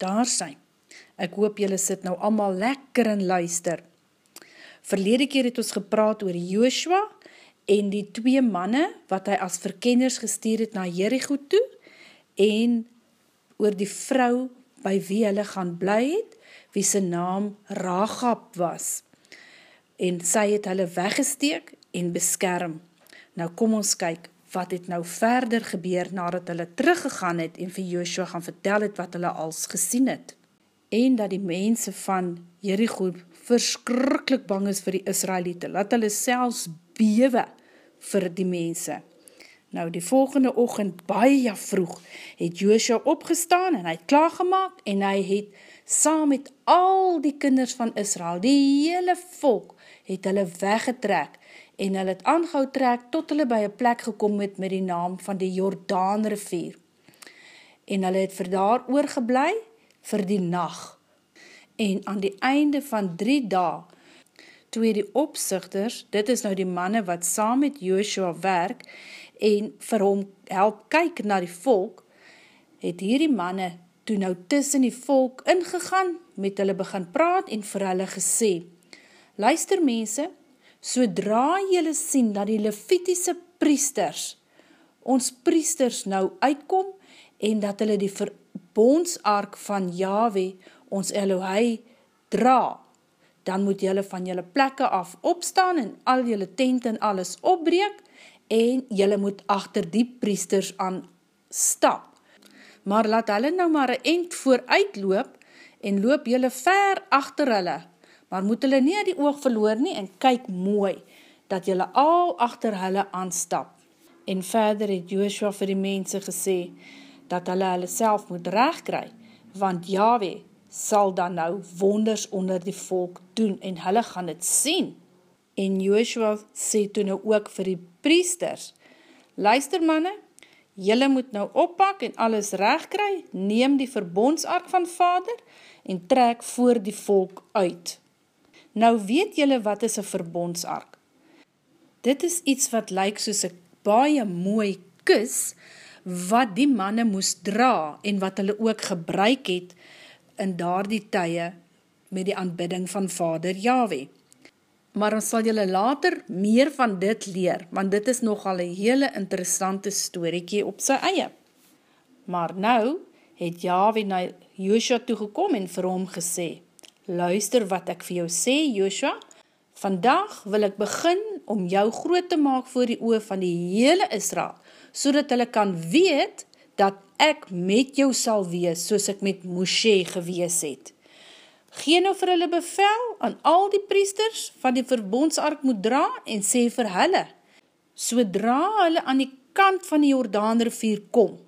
daar sy. Ek hoop jylle sit nou allemaal lekker en luister. Verlede keer het ons gepraat oor Joshua en die twee manne wat hy as verkenners gestuur het na Jericho toe en oor die vrou by wie hulle gaan bly het, wie sy naam Ragab was. En sy het hulle weggesteek en beskerm. Nou kom ons kyk, wat het nou verder gebeur nadat hulle teruggegaan het en vir Joshua gaan vertel het wat hulle als gesien het. En dat die mense van Jericho verskrikkelijk bang is vir die Israelite, laat hulle selfs bewe vir die mense. Nou die volgende ochend, baie vroeg, het Joshua opgestaan en hy het klaargemaak en hy het saam met al die kinders van Israel, die hele volk, het hulle weggetrek en hulle het aangehou trek tot hulle by een plek gekom het met die naam van die Jordaan rivier. En hulle het vir daar oorgeblij vir die nacht. En aan die einde van drie dae, toe die opzichters, dit is nou die manne wat saam met Joshua werk en vir hom help kyk na die volk, het hierdie manne toe nou tussen die volk ingegaan, met hulle begin praat en vir hulle gesê, Luister mense, sodra jylle sien dat die levitiese priesters, ons priesters nou uitkom, en dat hulle die verbondsark van Yahweh, ons Elohei, dra, dan moet jylle van jylle plekke af opstaan, en al jylle tent en alles opbreek, en jylle moet achter die priesters aan stap. Maar laat hulle nou maar een eind vooruit loop, en loop jylle ver achter hulle, maar moet hulle nie die oog verloor nie en kyk mooi, dat julle al achter hulle aanstap. En verder het Joshua vir die mense gesê, dat hulle hulle self moet recht kry, want Yahweh sal dan nou wonders onder die volk doen en hulle gaan het sien. En Joshua sê toe nou ook vir die priesters, luister manne, Julle moet nou oppak en alles recht kry, neem die verbondsark van vader en trek voor die volk uit. Nou weet jylle wat is een verbondsark? Dit is iets wat lyk soos een baie mooi kus, wat die manne moes dra en wat hulle ook gebruik het in daar die tye met die aanbidding van vader Yahweh. Maar ons sal jylle later meer van dit leer, want dit is nogal een hele interessante storiekie op sy eie. Maar nou het Yahweh na Joshua toegekom en vir hom gesê, Luister wat ek vir jou sê, Joshua. Vandag wil ek begin om jou groot te maak voor die oor van die hele Israel, so dat hulle kan weet dat ek met jou sal wees, soos ek met Moshe gewees het. Gee nou vir hulle bevel aan al die priesters van die verbondsark moet dra en sê vir hulle, sodra hulle aan die kant van die Jordaanrivier kom,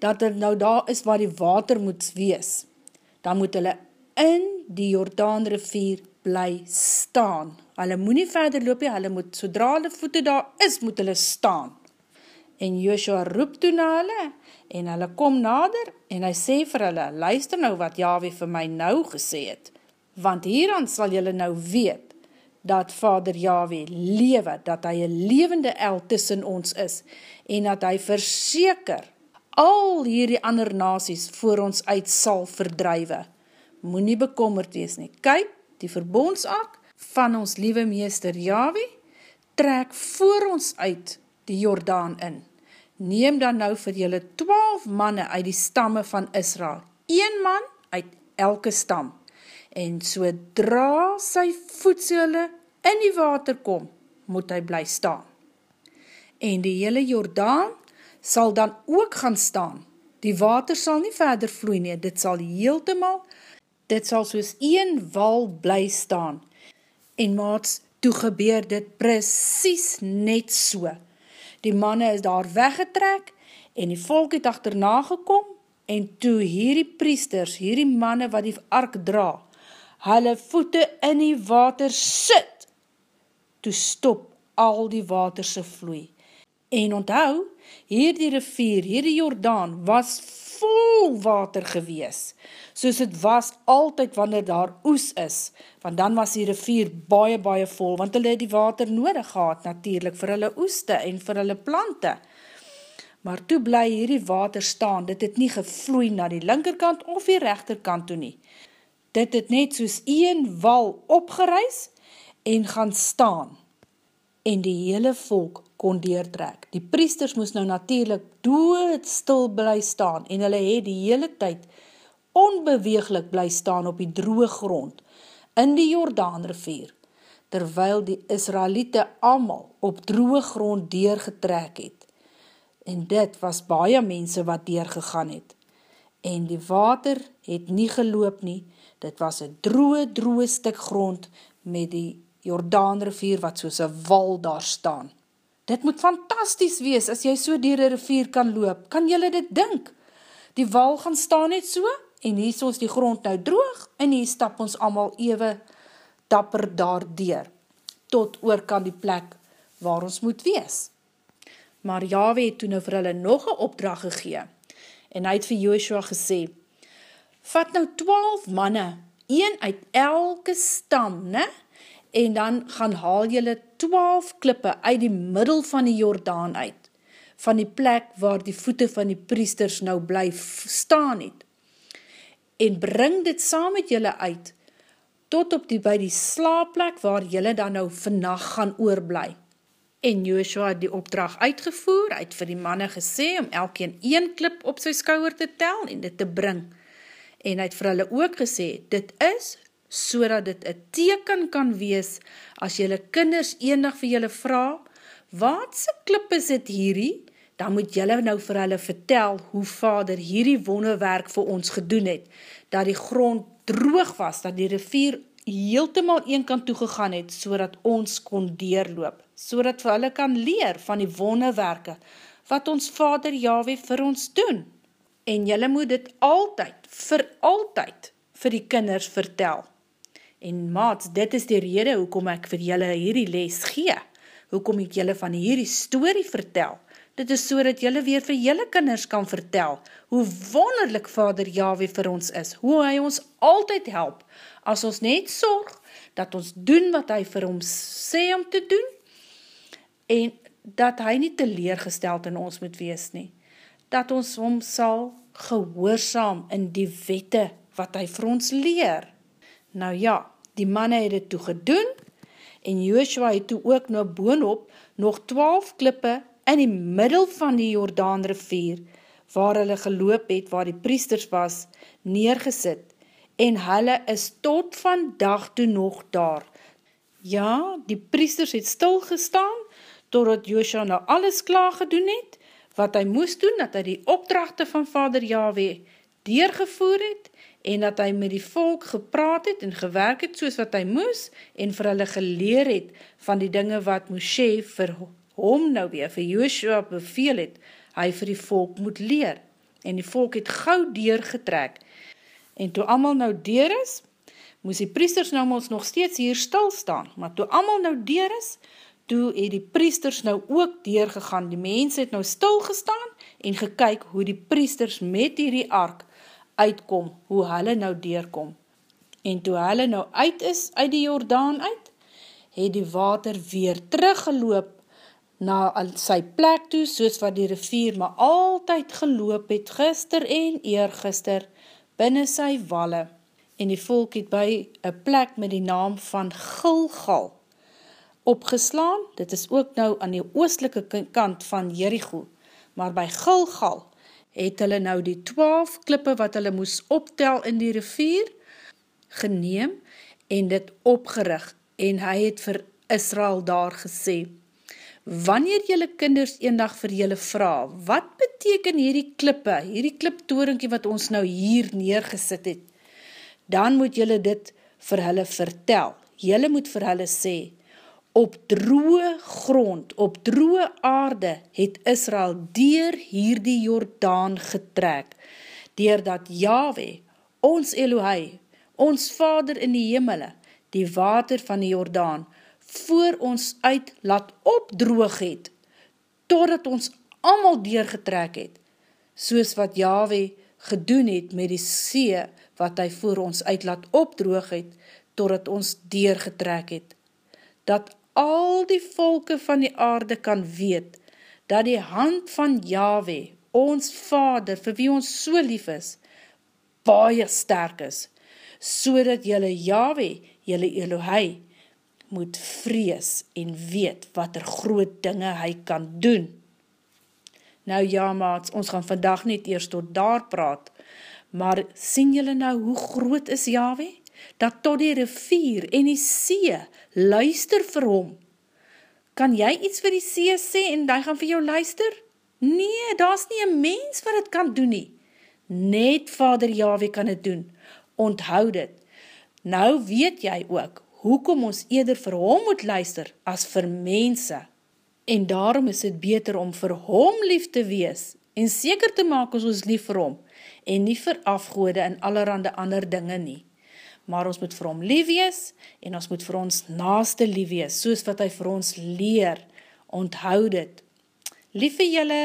dat er nou daar is waar die water moet wees, dan moet hulle in die Jordaan rivier bly staan. Hulle moet nie verder loop nie, hulle moet, sodra hulle voete daar is, moet hulle staan. En Joshua roep toe na hulle, en hulle kom nader, en hy sê vir hulle, luister nou wat Yahweh vir my nou gesê het, want hieraan sal julle nou weet, dat vader Yahweh lewe, dat hy een levende el tussen ons is, en dat hy verseker al hierdie ander nasies voor ons uit sal verdrywe moet nie bekommerd wees nie. Kyk, die verbondsark van ons liewe meester Yahweh trek voor ons uit die Jordaan in. Neem dan nou vir julle twaalf manne uit die stamme van Israel, een man uit elke stam, en sodra sy voedsele in die water kom, moet hy bly staan. En die hele Jordaan sal dan ook gaan staan. Die water sal nie verder vloei nie, dit sal heeltemaal dit sal soos een wal bly staan. En maats, toe gebeur dit precies net so. Die manne is daar weggetrek en die volk het achterna gekom en toe hierdie priesters, hierdie manne wat die ark dra, hulle voete in die water sit, toe stop al die waterse vloei. En onthou, hierdie rivier, hierdie Jordaan, was vol water gewees soos het was altyd wanneer daar oes is, want dan was die rivier baie, baie vol, want hulle het die water nodig gehad natuurlijk vir hulle oeste en vir hulle plante. maar toe bly hierdie water staan, dit het nie gevloei na die linkerkant of die rechterkant toe nie. Dit het net soos een wal opgereis en gaan staan, en die hele volk kon deertrek. Die priesters moes nou natuurlijk doodstil bly staan, en hulle het die hele tyd onbeweeglik bly staan op die droge grond, in die Jordaanrivier, terwyl die Israelite amal op droge grond deurgetrek het en dit was baie mense wat deurgegaan het. En die water het nie geloop nie, dit was een droe, droe stuk grond met die Jordaanrivier wat soos een wal daar staan. Dit moet fantasties wees as jy so dier die rivier kan loop, kan jylle dit dink? Die wal gaan staan net so, en hier soos die grond nou droog, en hier stap ons allemaal ewe dapper daar deur, tot oor kan die plek waar ons moet wees maar Yahweh het toen nou vir hulle nog een opdracht gegee, en hy het vir Joshua gesê, vat nou twaalf manne, een uit elke stam, ne? en dan gaan haal julle twaalf klippe uit die middel van die Jordaan uit, van die plek waar die voete van die priesters nou bly staan het, en bring dit saam met julle uit, tot op die by die slaapplek waar julle dan nou vannacht gaan oorblij en Joshua het die opdracht uitgevoer, hy het vir die manne gesê om elkeen een klip op sy skouwer te tel en dit te bring. En hy het vir hulle ook gesê, dit is so dat dit een teken kan wees as jylle kinders enig vir jylle vraag, wat sy klip is dit hierdie? Dan moet jylle nou vir hulle vertel hoe vader hierdie wonderwerk vir ons gedoen het, dat die grond droog was, dat die rivier heeltemaal een kant toegegaan het, so dat ons kon deurloop, so dat vir hulle kan leer van die wonderwerke, wat ons vader Yahweh vir ons doen. En jylle moet dit altyd, vir altyd, vir die kinders vertel. En maats, dit is die rede hoekom ek vir jylle hierdie les gee, hoekom ek jylle van hierdie story vertel. Dit is so dat jylle weer vir jylle kinders kan vertel, hoe wonderlik vader Yahweh vir ons is, hoe hy ons altyd help, as ons net sorg, dat ons doen wat hy vir ons sê om te doen, en dat hy nie teleergesteld in ons moet wees nie, dat ons hom sal gehoorzaam in die wette wat hy vir ons leer. Nou ja, die manne het het toe gedoen, en Joshua het toe ook nou boonop nog twaalf klippe in die middel van die Jordaan rivier, waar hulle geloop het, waar die priesters was, neergesit, en hulle is tot vandag toe nog daar. Ja, die priesters het stilgestaan, totdat Joshua nou alles klaar gedoen het, wat hy moes doen, dat hy die opdrachte van vader Yahweh deurgevoer het, en dat hy met die volk gepraat het en gewerk het soos wat hy moes, en vir hulle geleer het van die dinge wat Moshe vir hom nou weer, vir Joshua beveel het, hy vir die volk moet leer. En die volk het gauw deurgetrek, En toe amal nou deur is, moes die priesters nou ons nog steeds hier stil staan, maar toe amal nou deur is, toe het die priesters nou ook deur gegaan, die mens het nou stil gestaan en gekyk hoe die priesters met hierdie ark uitkom, hoe hulle nou deurkom. En toe hulle nou uit is uit die Jordaan uit, het die water weer teruggeloop na sy plek toe, soos wat die rivier maar altyd geloop het, gister en eergister, binne sy walle. En die volk het by een plek met die naam van Gilgal opgeslaan, dit is ook nou aan die oostelike kant van Jericho, maar by Gilgal het hulle nou die twaalf klippe wat hulle moes optel in die rivier geneem en dit opgerig en hy het vir Israel daar gesê, wanneer jylle kinders eendag vir jylle vraag, wat beteken hierdie klippe, hierdie kliptorinkie wat ons nou hier neergesit het, dan moet jylle dit vir hulle vertel. Jylle moet vir hulle sê, op droe grond, op droe aarde, het Israel dier hierdie Jordaan getrek, dier dat Yahweh, ons Elohei, ons Vader in die hemele, die water van die Jordaan, voor ons uit laat opdroog het, totdat ons allemaal deurgetrek het, soos wat Yahweh gedoen het met die see, wat hy voor ons uit laat opdroog het, totdat ons deurgetrek het, dat al die volke van die aarde kan weet, dat die hand van Yahweh, ons vader, vir wie ons so lief is, baie sterk is, so dat jylle Yahweh, jylle Elohei, moet vrees en weet wat er groot dinge hy kan doen. Nou ja maats, ons gaan vandag niet eerst tot daar praat, maar sien jylle nou hoe groot is Yahweh? Dat tot die rivier en die see luister vir hom. Kan jy iets vir die see sê en die gaan vir jou luister? Nee, daar is nie een mens wat het kan doen nie. Net vader Yahweh kan het doen. Onthoud het. Nou weet jy ook, hoekom ons eerder vir hom moet luister as vir mense. En daarom is het beter om vir hom lief te wees en seker te maak ons ons lief vir hom en nie vir afgoede en allerhande ander dinge nie. Maar ons moet vir hom lief wees en ons moet vir ons naaste lief wees, soos wat hy vir ons leer. Onthoud het. Lief vir julle!